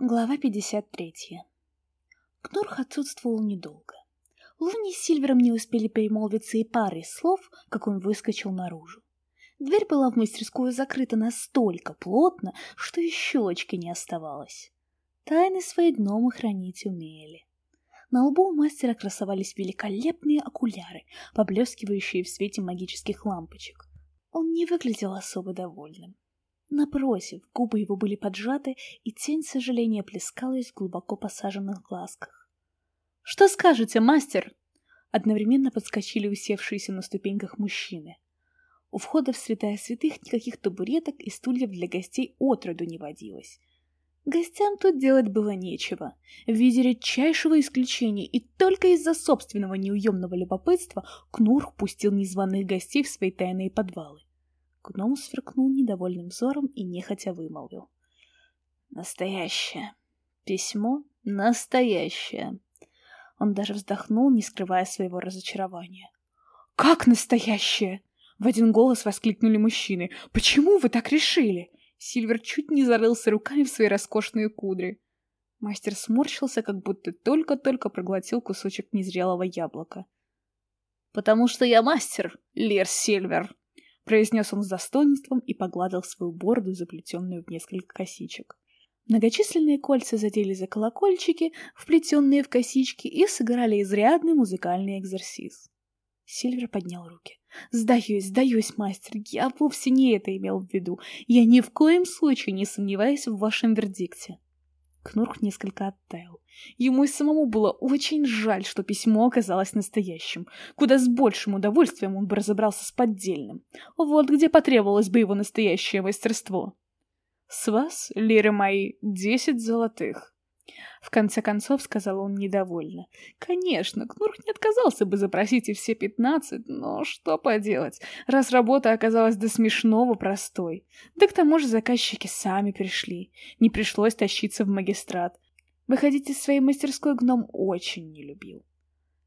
Глава 53. Кнурх отсутствовал недолго. Луни с Сильвером не успели перемолвиться и пары слов, как он выскочил наружу. Дверь была в мастерскую закрыта настолько плотно, что и щелочки не оставалось. Тайны свои гномы хранить умели. На лбу у мастера красовались великолепные окуляры, поблескивающие в свете магических лампочек. Он не выглядел особо довольным. Напротив, губы его были поджаты, и тень сожаления плескалась в глубоко посаженных глазках. «Что скажете, мастер?» Одновременно подскочили усевшиеся на ступеньках мужчины. У входа в святая святых никаких табуреток и стульев для гостей отроду не водилось. Гостям тут делать было нечего. В виде редчайшего исключения и только из-за собственного неуемного любопытства Кнур пустил незваных гостей в свои тайные подвалы. Гном сверкнул недовольным взором и нехотя вымолвил. «Настоящее. Письмо настоящее». Он даже вздохнул, не скрывая своего разочарования. «Как настоящее?» В один голос воскликнули мужчины. «Почему вы так решили?» Сильвер чуть не зарылся руками в свои роскошные кудри. Мастер сморщился, как будто только-только проглотил кусочек незрелого яблока. «Потому что я мастер, Лер Сильвер», произнес он с достоинством и погладил свою бороду, заплетенную в несколько косичек. Многочисленные кольца задели за колокольчики, вплетенные в косички, и сыграли изрядный музыкальный экзерсис. Сильвер поднял руки. «Сдаюсь, сдаюсь, мастер, я вовсе не это имел в виду. Я ни в коем случае не сомневаюсь в вашем вердикте». Кнурх несколько оттаял. Ему и самому было очень жаль, что письмо оказалось настоящим. Куда с большим удовольствием он бы разобрался с поддельным. Вот где потребовалось бы его настоящее мастерство. «С вас, лиры мои, десять золотых», в конце концов, сказал он недовольно. Конечно, Кнурх не отказался бы запросить и все пятнадцать, но что поделать, раз работа оказалась до смешного простой. Да к тому же заказчики сами пришли. Не пришлось тащиться в магистрат. Выходить из своей мастерской гном очень не любил.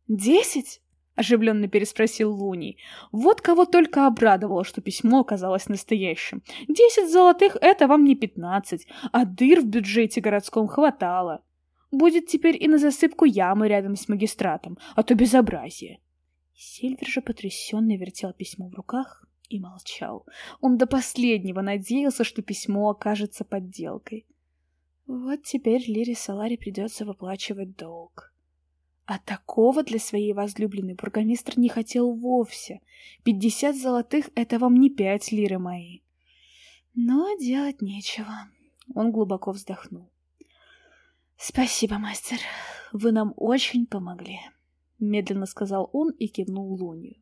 «Десять?» — оживленно переспросил Луний. «Вот кого только обрадовало, что письмо оказалось настоящим. Десять золотых — это вам не пятнадцать, а дыр в бюджете городском хватало. Будет теперь и на засыпку ямы рядом с магистратом, а то безобразие. Сильвер же потрясенно вертел письмо в руках и молчал. Он до последнего надеялся, что письмо окажется подделкой. Вот теперь Лире Салари придется выплачивать долг. А такого для своей возлюбленной бургомистр не хотел вовсе. Пятьдесят золотых — это вам не пять лиры мои. Но делать нечего. Он глубоко вздохнул. «Спасибо, мастер. Вы нам очень помогли», — медленно сказал он и кивнул Лунию.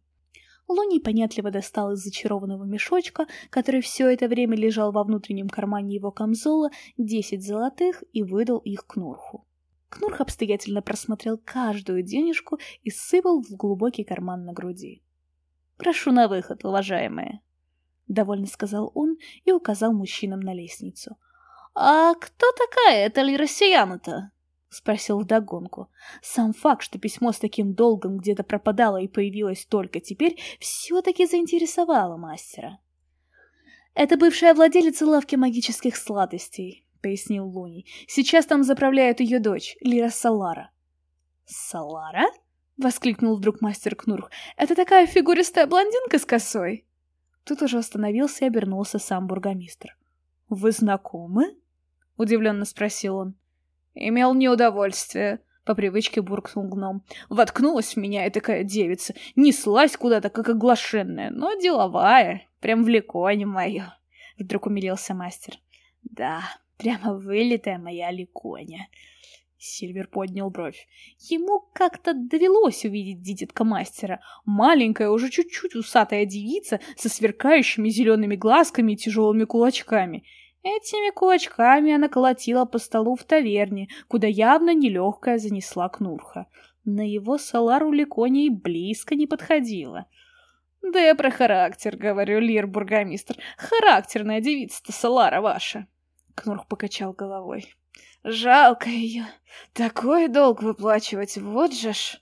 Луний понятливо достал из зачарованного мешочка, который все это время лежал во внутреннем кармане его камзола, десять золотых и выдал их Кнурху. Кнурх обстоятельно просмотрел каждую денежку и сыпал в глубокий карман на груди. «Прошу на выход, уважаемые», — довольно сказал он и указал мужчинам на лестницу — «А кто такая эта россияна-то?» — спросил вдогонку. Сам факт, что письмо с таким долгом где-то пропадало и появилось только теперь, все-таки заинтересовало мастера. «Это бывшая владелица лавки магических сладостей», — пояснил Луни. «Сейчас там заправляет ее дочь, Лира Салара». «Салара?» — воскликнул вдруг мастер Кнурх. «Это такая фигуристая блондинка с косой?» Тут уже остановился и обернулся сам бургомистр. «Вы знакомы?» — удивленно спросил он. «Имел неудовольствие», — по привычке буркнул гном. «Воткнулась в меня и такая девица, неслась куда-то, как оглашенная, но деловая, прям в ликоне мое», — вдруг умилился мастер. «Да, прямо вылитая моя ликоня». Сильвер поднял бровь. Ему как-то довелось увидеть дитятка мастера. Маленькая, уже чуть-чуть усатая девица со сверкающими зелеными глазками и тяжелыми кулачками. Этими кулачками она колотила по столу в таверне, куда явно нелегкая занесла Кнурха. На его салару Ликония и близко не подходила. «Да я про характер, — говорю, Лир, бургомистр. Характерная девица-то Салара ваша!» Кнурх покачал головой. «Жалко ее. Такой долг выплачивать, вот же ж!»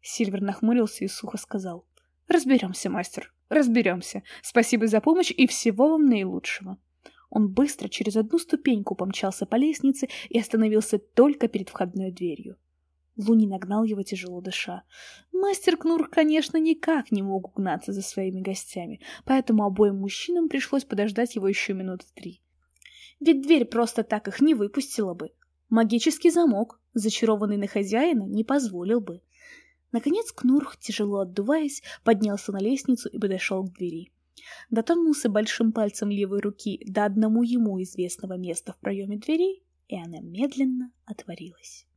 Сильвер нахмурился и сухо сказал. «Разберемся, мастер, разберемся. Спасибо за помощь и всего вам наилучшего». Он быстро через одну ступеньку помчался по лестнице и остановился только перед входной дверью. Луни нагнал его тяжело дыша. Мастер Кнур, конечно, никак не мог угнаться за своими гостями, поэтому обоим мужчинам пришлось подождать его еще минуты три. Ведь дверь просто так их не выпустила бы. Магический замок, зачарованный на хозяина, не позволил бы. Наконец Кнурх, тяжело отдуваясь, поднялся на лестницу и подошел к двери. Дотронулся большим пальцем левой руки до одному ему известного места в проеме двери, и она медленно отворилась.